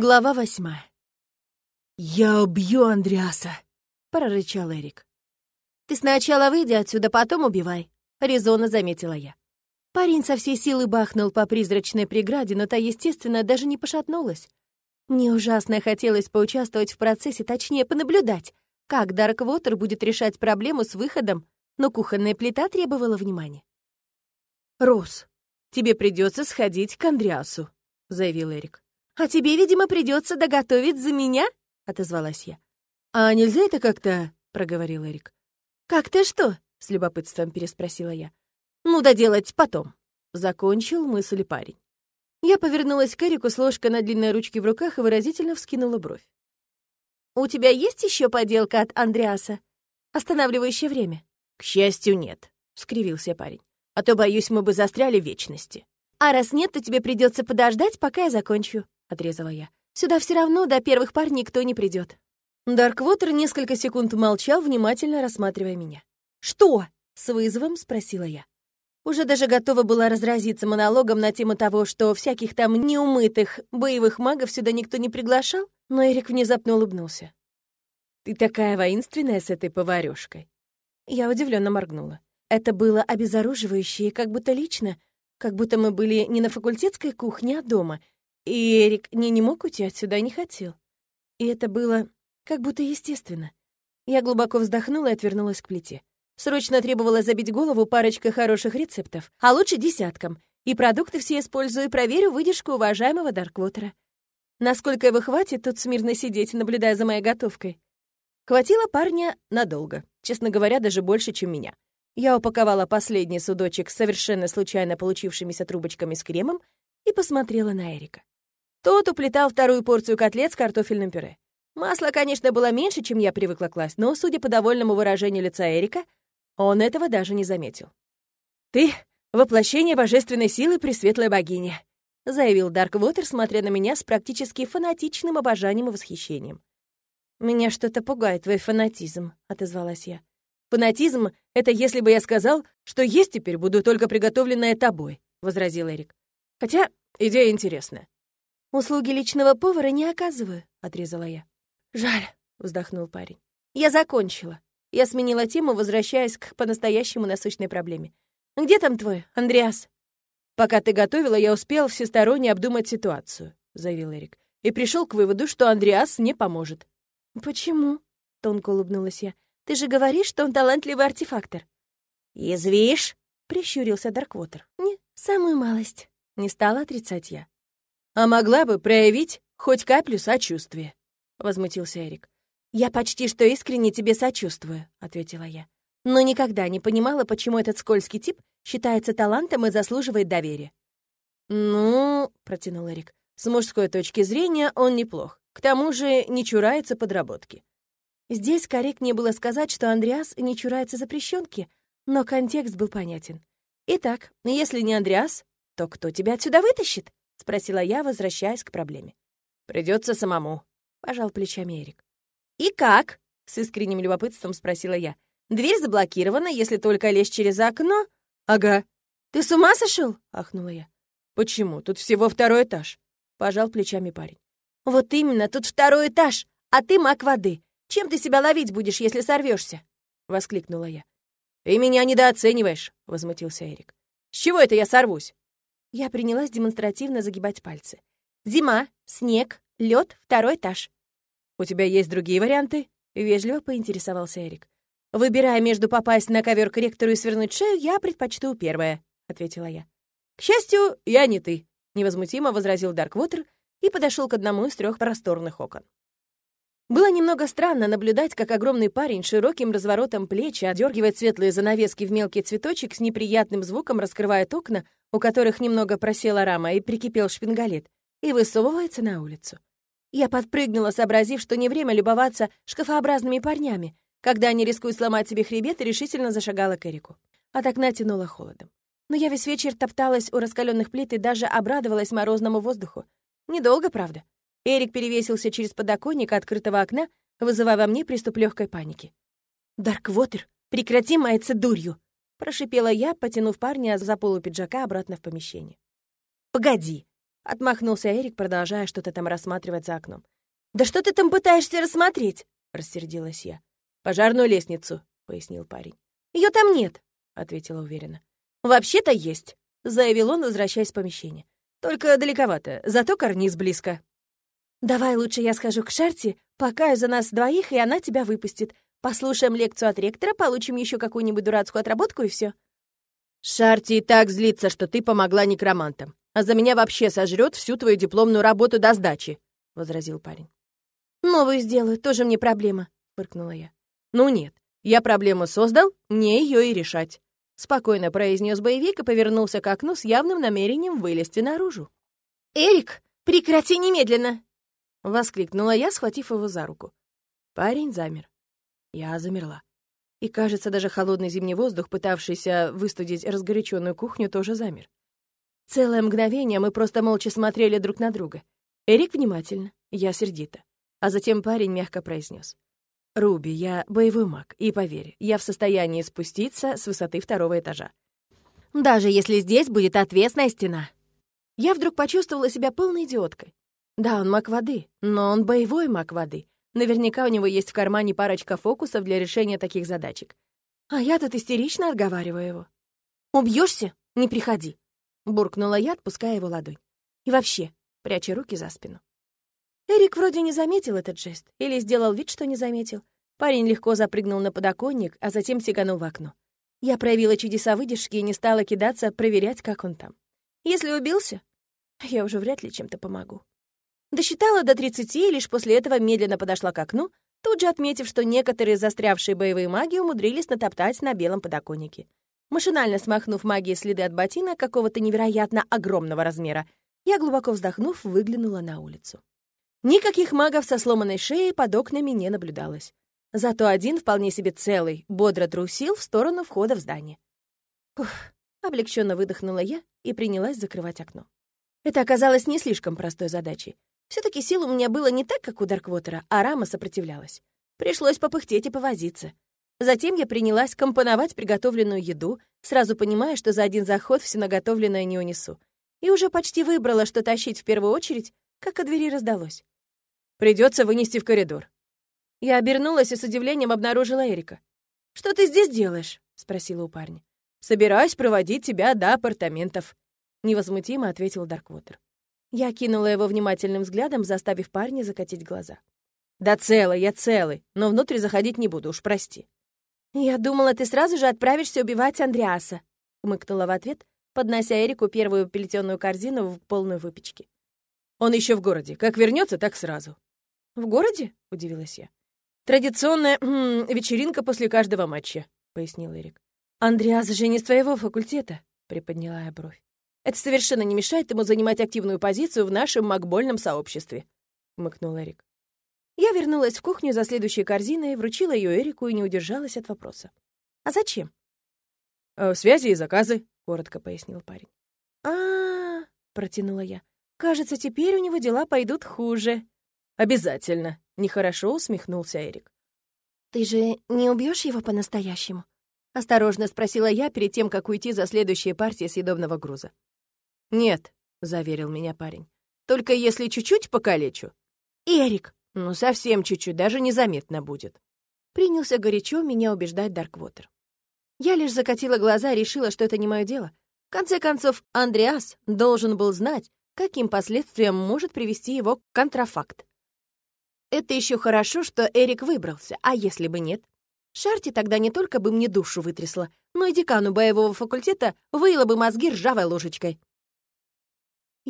Глава восьмая. «Я убью Андреаса!» — прорычал Эрик. «Ты сначала выйди отсюда, потом убивай», — резонно заметила я. Парень со всей силы бахнул по призрачной преграде, но та, естественно, даже не пошатнулась. Мне ужасно хотелось поучаствовать в процессе, точнее, понаблюдать, как Дарквотер будет решать проблему с выходом, но кухонная плита требовала внимания. «Рос, тебе придется сходить к Андреасу», — заявил Эрик. «А тебе, видимо, придется доготовить за меня?» — отозвалась я. «А нельзя это как-то...» — проговорил Эрик. «Как-то что?» — с любопытством переспросила я. «Ну, доделать потом», — закончил мысль парень. Я повернулась к Эрику с ложкой на длинной ручке в руках и выразительно вскинула бровь. «У тебя есть еще поделка от Андреаса? Останавливающее время?» «К счастью, нет», — скривился парень. «А то, боюсь, мы бы застряли в вечности». «А раз нет, то тебе придется подождать, пока я закончу», — отрезала я. «Сюда все равно до первых пар никто не придет. Дарквотер несколько секунд молчал, внимательно рассматривая меня. «Что?» — с вызовом спросила я. Уже даже готова была разразиться монологом на тему того, что всяких там неумытых боевых магов сюда никто не приглашал, но Эрик внезапно улыбнулся. «Ты такая воинственная с этой поварёшкой». Я удивленно моргнула. Это было обезоруживающе и как будто лично, как будто мы были не на факультетской кухне, а дома, и Эрик не, не мог уйти отсюда и не хотел. И это было как будто естественно. Я глубоко вздохнула и отвернулась к плите. Срочно требовала забить голову парочкой хороших рецептов, а лучше десятком. И продукты все использую и проверю выдержку уважаемого Дарквотера. Насколько его хватит тут смирно сидеть, наблюдая за моей готовкой? Хватило парня надолго, честно говоря, даже больше, чем меня. Я упаковала последний судочек с совершенно случайно получившимися трубочками с кремом и посмотрела на Эрика. Тот уплетал вторую порцию котлет с картофельным пюре. Масло, конечно, было меньше, чем я привыкла класть, но, судя по довольному выражению лица Эрика, он этого даже не заметил. «Ты — воплощение божественной силы Пресветлой Богини», — заявил Дарквотер, смотря на меня с практически фанатичным обожанием и восхищением. «Меня что-то пугает твой фанатизм», — отозвалась я. «Фанатизм — это если бы я сказал, что есть теперь буду только приготовленное тобой», — возразил Эрик. «Хотя идея интересная». «Услуги личного повара не оказываю», — отрезала я. «Жаль», — вздохнул парень. «Я закончила». Я сменила тему, возвращаясь к по-настоящему насущной проблеме. «Где там твой, Андреас?» «Пока ты готовила, я успел всесторонне обдумать ситуацию», — заявил Эрик. «И пришел к выводу, что Андреас не поможет». «Почему?» — тонко улыбнулась я. «Ты же говоришь, что он талантливый артефактор». «Язвишь?» — прищурился Дарквотер. «Не, самую малость», — не стала отрицать я. «А могла бы проявить хоть каплю сочувствия», — возмутился Эрик. «Я почти что искренне тебе сочувствую», — ответила я. «Но никогда не понимала, почему этот скользкий тип считается талантом и заслуживает доверия». «Ну», — протянул Эрик, — «с мужской точки зрения он неплох. К тому же не чурается подработки». Здесь корректнее было сказать, что Андреас не чурается запрещенки, но контекст был понятен. «Итак, если не Андреас, то кто тебя отсюда вытащит?» — спросила я, возвращаясь к проблеме. Придется самому», — пожал плечами Эрик. «И как?» — с искренним любопытством спросила я. «Дверь заблокирована, если только лезть через окно?» «Ага». «Ты с ума сошел?» — ахнула я. «Почему? Тут всего второй этаж», — пожал плечами парень. «Вот именно, тут второй этаж, а ты маг воды. Чем ты себя ловить будешь, если сорвешься? воскликнула я. «Ты меня недооцениваешь», — возмутился Эрик. «С чего это я сорвусь?» Я принялась демонстративно загибать пальцы. Зима, снег, лед, второй этаж. «У тебя есть другие варианты?» — вежливо поинтересовался Эрик. «Выбирая между попасть на ковер к ректору и свернуть шею, я предпочту первое», — ответила я. «К счастью, я не ты», — невозмутимо возразил Дарквотер и подошел к одному из трех просторных окон. Было немного странно наблюдать, как огромный парень широким разворотом плечи одергивает светлые занавески в мелкий цветочек с неприятным звуком раскрывает окна, у которых немного просела рама и прикипел шпингалет, и высовывается на улицу. Я подпрыгнула, сообразив, что не время любоваться шкафообразными парнями, когда они рискуют сломать себе хребет, решительно зашагала к Эрику. От окна тянуло холодом. Но я весь вечер топталась у раскаленных плит и даже обрадовалась морозному воздуху. Недолго, правда. Эрик перевесился через подоконник открытого окна, вызывая во мне приступ легкой паники. «Дарквотер, прекрати маяться дурью!» — прошипела я, потянув парня за полу пиджака обратно в помещение. «Погоди!» Отмахнулся Эрик, продолжая что-то там рассматривать за окном. «Да что ты там пытаешься рассмотреть?» — рассердилась я. «Пожарную лестницу», — пояснил парень. Ее там нет», — ответила уверенно. «Вообще-то есть», — заявил он, возвращаясь в помещение. «Только далековато, зато карниз близко». «Давай лучше я схожу к Шарти, покаю за нас двоих, и она тебя выпустит. Послушаем лекцию от ректора, получим еще какую-нибудь дурацкую отработку и все. «Шарти и так злится, что ты помогла некромантам, а за меня вообще сожрет всю твою дипломную работу до сдачи», — возразил парень. «Новую сделаю, тоже мне проблема», — фыркнула я. «Ну нет, я проблему создал, мне ее и решать», — спокойно произнес боевик и повернулся к окну с явным намерением вылезти наружу. «Эрик, прекрати немедленно!» — воскликнула я, схватив его за руку. Парень замер. Я замерла. И, кажется, даже холодный зимний воздух, пытавшийся выстудить разгоряченную кухню, тоже замер. Целое мгновение мы просто молча смотрели друг на друга. Эрик внимательно, я сердито. А затем парень мягко произнес: «Руби, я боевой маг, и поверь, я в состоянии спуститься с высоты второго этажа. Даже если здесь будет отвесная стена». Я вдруг почувствовала себя полной идиоткой. Да, он маг воды, но он боевой маг воды. Наверняка у него есть в кармане парочка фокусов для решения таких задачек. А я тут истерично отговариваю его. Убьешься? Не приходи!» Буркнула я, отпуская его ладонь. И вообще, пряча руки за спину. Эрик вроде не заметил этот жест или сделал вид, что не заметил. Парень легко запрыгнул на подоконник, а затем сиганул в окно. Я проявила чудеса выдержки и не стала кидаться проверять, как он там. Если убился, я уже вряд ли чем-то помогу. Досчитала до 30 и лишь после этого медленно подошла к окну, тут же отметив, что некоторые застрявшие боевые маги умудрились натоптать на белом подоконнике. Машинально смахнув магией следы от ботина какого-то невероятно огромного размера, я, глубоко вздохнув, выглянула на улицу. Никаких магов со сломанной шеей под окнами не наблюдалось. Зато один, вполне себе целый, бодро трусил в сторону входа в здание. Ух, облегченно выдохнула я и принялась закрывать окно. Это оказалось не слишком простой задачей все таки сил у меня было не так, как у Дарквотера, а рама сопротивлялась. Пришлось попыхтеть и повозиться. Затем я принялась компоновать приготовленную еду, сразу понимая, что за один заход все наготовленное не унесу. И уже почти выбрала, что тащить в первую очередь, как от двери раздалось. Придется вынести в коридор. Я обернулась и с удивлением обнаружила Эрика. «Что ты здесь делаешь?» — спросила у парня. «Собираюсь проводить тебя до апартаментов», — невозмутимо ответил Дарквотер. Я кинула его внимательным взглядом, заставив парня закатить глаза. «Да целый, я целый, но внутрь заходить не буду, уж прости». «Я думала, ты сразу же отправишься убивать Андреаса», — хмыкнула в ответ, поднося Эрику первую плетеную корзину в полную выпечки. «Он еще в городе. Как вернется, так сразу». «В городе?» — удивилась я. «Традиционная м -м, вечеринка после каждого матча», — пояснил Эрик. «Андреас же не с твоего факультета», — приподняла я бровь. Это совершенно не мешает ему занимать активную позицию в нашем макбольном сообществе», — мыкнул Эрик. Я вернулась в кухню за следующей корзиной, вручила ее Эрику и не удержалась от вопроса. «А зачем?» «Э, «Связи и заказы», — коротко пояснил парень. а, -а, -а протянула я. «Кажется, теперь у него дела пойдут хуже». «Обязательно», — нехорошо усмехнулся Эрик. «Ты же не убьешь его по-настоящему?» — осторожно спросила я перед тем, как уйти за следующей партией съедобного груза. «Нет», — заверил меня парень. «Только если чуть-чуть покалечу». «Эрик!» «Ну, совсем чуть-чуть, даже незаметно будет». Принялся горячо меня убеждать Дарквотер. Я лишь закатила глаза и решила, что это не мое дело. В конце концов, Андреас должен был знать, каким последствиям может привести его контрафакт. Это еще хорошо, что Эрик выбрался, а если бы нет? Шарти тогда не только бы мне душу вытрясла, но и декану боевого факультета выила бы мозги ржавой ложечкой.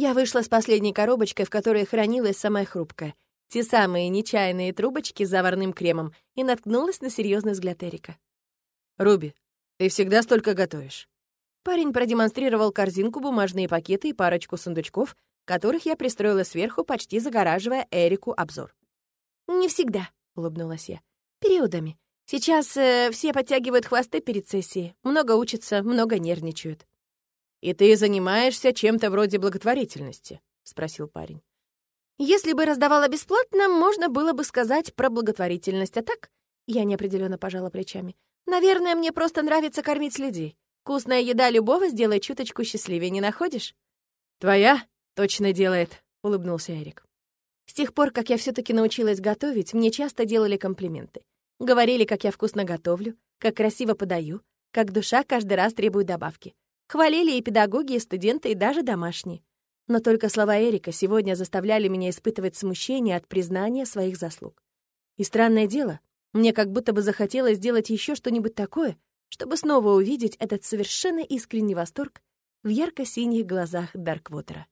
Я вышла с последней коробочкой, в которой хранилась самая хрупкая. Те самые нечаянные трубочки с заварным кремом, и наткнулась на серьезный взгляд Эрика. «Руби, ты всегда столько готовишь». Парень продемонстрировал корзинку, бумажные пакеты и парочку сундучков, которых я пристроила сверху, почти загораживая Эрику обзор. «Не всегда», — улыбнулась я. «Периодами. Сейчас э, все подтягивают хвосты перед сессией, много учатся, много нервничают. «И ты занимаешься чем-то вроде благотворительности?» — спросил парень. «Если бы раздавала бесплатно, можно было бы сказать про благотворительность, а так...» Я неопределенно пожала плечами. «Наверное, мне просто нравится кормить людей. Вкусная еда любого сделает чуточку счастливее, не находишь?» «Твоя?» — «Точно делает», — улыбнулся Эрик. С тех пор, как я все таки научилась готовить, мне часто делали комплименты. Говорили, как я вкусно готовлю, как красиво подаю, как душа каждый раз требует добавки. Хвалили и педагоги, и студенты, и даже домашние. Но только слова Эрика сегодня заставляли меня испытывать смущение от признания своих заслуг. И странное дело, мне как будто бы захотелось сделать еще что-нибудь такое, чтобы снова увидеть этот совершенно искренний восторг в ярко-синих глазах Дарквотера.